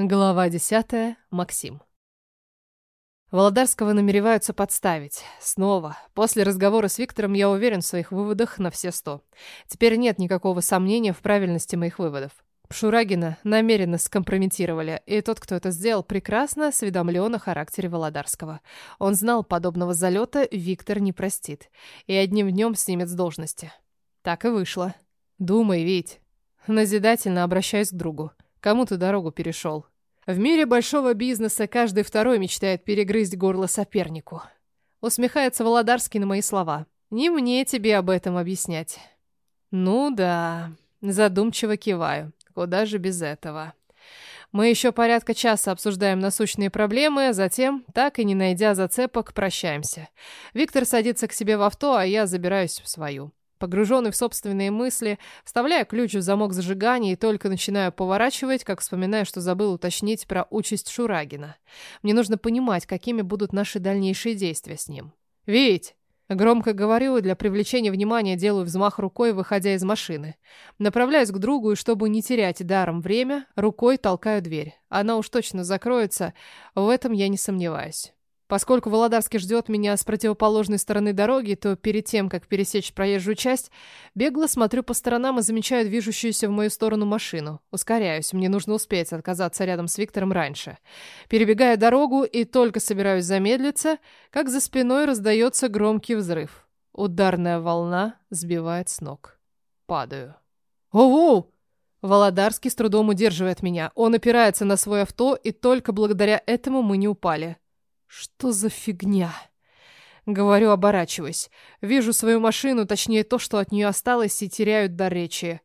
Глава 10. Максим. Володарского намереваются подставить. Снова. После разговора с Виктором я уверен в своих выводах на все сто. Теперь нет никакого сомнения в правильности моих выводов. Шурагина намеренно скомпрометировали, и тот, кто это сделал, прекрасно осведомлен о характере Володарского. Он знал, подобного залета Виктор не простит, и одним днем снимет с должности. Так и вышло. Думай, Вить. Назидательно обращаюсь к другу. Кому ты дорогу перешел? В мире большого бизнеса каждый второй мечтает перегрызть горло сопернику. Усмехается Володарский на мои слова. Не мне тебе об этом объяснять. Ну да, задумчиво киваю. Куда же без этого? Мы еще порядка часа обсуждаем насущные проблемы, а затем, так и не найдя зацепок, прощаемся. Виктор садится к себе в авто, а я забираюсь в свою. Погруженный в собственные мысли, вставляю ключ в замок зажигания и только начинаю поворачивать, как вспоминаю, что забыл уточнить про участь Шурагина. Мне нужно понимать, какими будут наши дальнейшие действия с ним. «Вить!» Громко говорю и для привлечения внимания делаю взмах рукой, выходя из машины. Направляюсь к другу и, чтобы не терять даром время, рукой толкаю дверь. Она уж точно закроется, в этом я не сомневаюсь. Поскольку Володарский ждет меня с противоположной стороны дороги, то перед тем, как пересечь проезжую часть, бегло смотрю по сторонам и замечаю движущуюся в мою сторону машину. Ускоряюсь, мне нужно успеть отказаться рядом с Виктором раньше. Перебегаю дорогу и только собираюсь замедлиться, как за спиной раздается громкий взрыв. Ударная волна сбивает с ног. Падаю. «Оу!» Володарский с трудом удерживает меня. Он опирается на свое авто, и только благодаря этому мы не упали. Что за фигня? Говорю, оборачиваясь. Вижу свою машину, точнее то, что от нее осталось, и теряю до речи.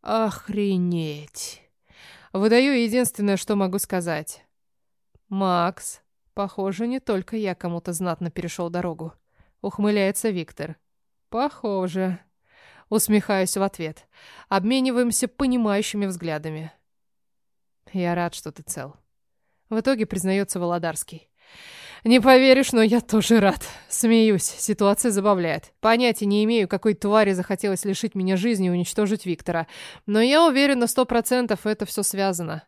Охренеть. Выдаю единственное, что могу сказать. Макс, похоже, не только я кому-то знатно перешел дорогу. Ухмыляется Виктор. Похоже. Усмехаюсь в ответ. Обмениваемся понимающими взглядами. Я рад, что ты цел. В итоге признается Володарский. Не поверишь, но я тоже рад. Смеюсь, ситуация забавляет. Понятия не имею, какой твари захотелось лишить меня жизни и уничтожить Виктора. Но я уверен на сто процентов это все связано.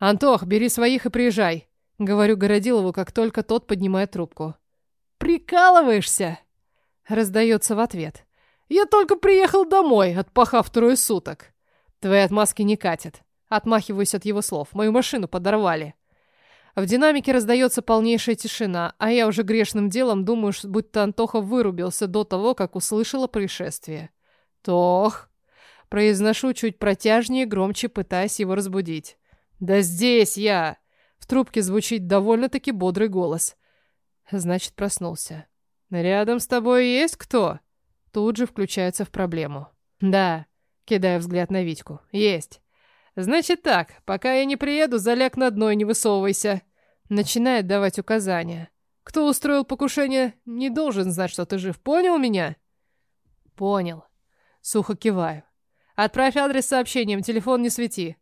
«Антох, бери своих и приезжай», — говорю Городилову, как только тот поднимает трубку. «Прикалываешься?» — раздается в ответ. «Я только приехал домой, отпахав трое суток». «Твои отмазки не катят». Отмахиваюсь от его слов. Мою машину подорвали. В динамике раздается полнейшая тишина, а я уже грешным делом думаю, будто Антоха вырубился до того, как услышала происшествие. «Тох!» Произношу чуть протяжнее, громче, пытаясь его разбудить. «Да здесь я!» В трубке звучит довольно-таки бодрый голос. Значит, проснулся. «Рядом с тобой есть кто?» Тут же включается в проблему. «Да», кидая взгляд на Витьку. «Есть. «Значит так, пока я не приеду, заляг на дно и не высовывайся». Начинает давать указания. «Кто устроил покушение, не должен знать, что ты жив. Понял меня?» «Понял». Сухо киваю. «Отправь адрес сообщением, телефон не свети».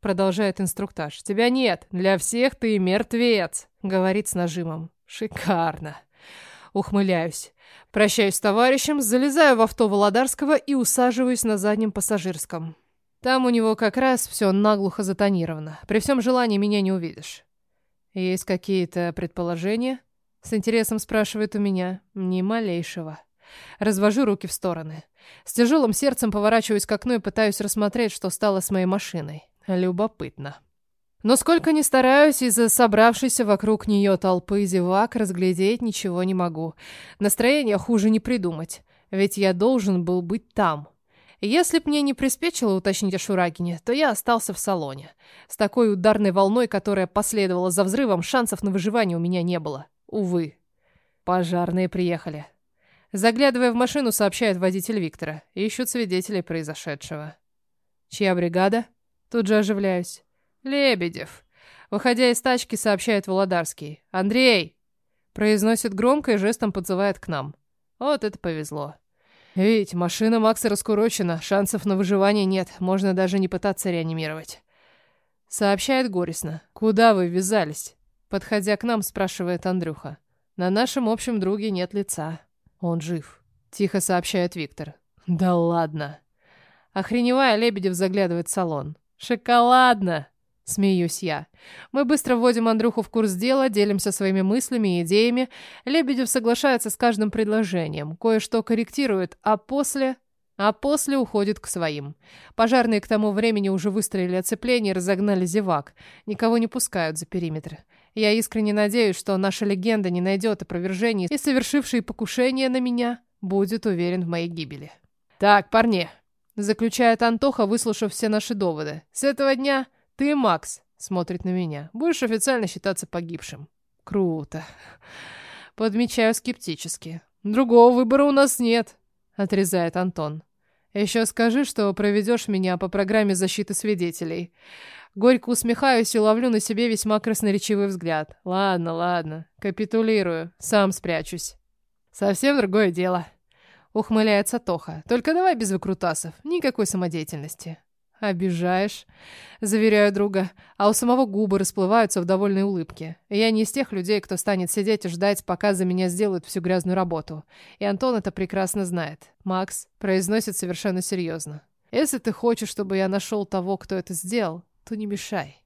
Продолжает инструктаж. «Тебя нет. Для всех ты мертвец», — говорит с нажимом. «Шикарно». Ухмыляюсь. Прощаюсь с товарищем, залезаю в авто Володарского и усаживаюсь на заднем пассажирском. Там у него как раз все наглухо затонировано. При всем желании меня не увидишь. Есть какие-то предположения? С интересом спрашивает у меня. Ни малейшего. Развожу руки в стороны. С тяжелым сердцем поворачиваюсь к окну и пытаюсь рассмотреть, что стало с моей машиной. Любопытно. Но сколько ни стараюсь, из-за собравшейся вокруг нее толпы зевак разглядеть ничего не могу. Настроение хуже не придумать. Ведь я должен был быть там. Если б мне не приспечило уточнить о Шурагине, то я остался в салоне. С такой ударной волной, которая последовала за взрывом, шансов на выживание у меня не было. Увы. Пожарные приехали. Заглядывая в машину, сообщает водитель Виктора. Ищут свидетелей произошедшего. Чья бригада? Тут же оживляюсь. Лебедев. Выходя из тачки, сообщает Володарский. «Андрей!» Произносит громко и жестом подзывает к нам. Вот это повезло. Ведь машина Макса раскурочена, шансов на выживание нет, можно даже не пытаться реанимировать. Сообщает горестно. Куда вы ввязались? Подходя к нам, спрашивает Андрюха. На нашем общем друге нет лица. Он жив. Тихо сообщает Виктор. Да ладно. Охреневая, Лебедев заглядывает в салон. Шоколадно. Смеюсь я. Мы быстро вводим Андрюху в курс дела, делимся своими мыслями и идеями. Лебедев соглашается с каждым предложением, кое-что корректирует, а после... А после уходит к своим. Пожарные к тому времени уже выстроили оцепление и разогнали зевак. Никого не пускают за периметр. Я искренне надеюсь, что наша легенда не найдет опровержений, и совершивший покушение на меня будет уверен в моей гибели. «Так, парни», — заключает Антоха, выслушав все наши доводы. «С этого дня ты, Макс, смотрит на меня, будешь официально считаться погибшим». «Круто». Подмечаю скептически. «Другого выбора у нас нет», — отрезает Антон. «Еще скажи, что проведешь меня по программе защиты свидетелей». Горько усмехаюсь и ловлю на себе весьма красноречивый взгляд. Ладно, ладно, капитулирую, сам спрячусь. Совсем другое дело. Ухмыляется Тоха. Только давай без выкрутасов, никакой самодеятельности. «Обижаешь», — заверяю друга, а у самого губы расплываются в довольной улыбке. Я не из тех людей, кто станет сидеть и ждать, пока за меня сделают всю грязную работу. И Антон это прекрасно знает. Макс произносит совершенно серьезно. «Если ты хочешь, чтобы я нашел того, кто это сделал, то не мешай.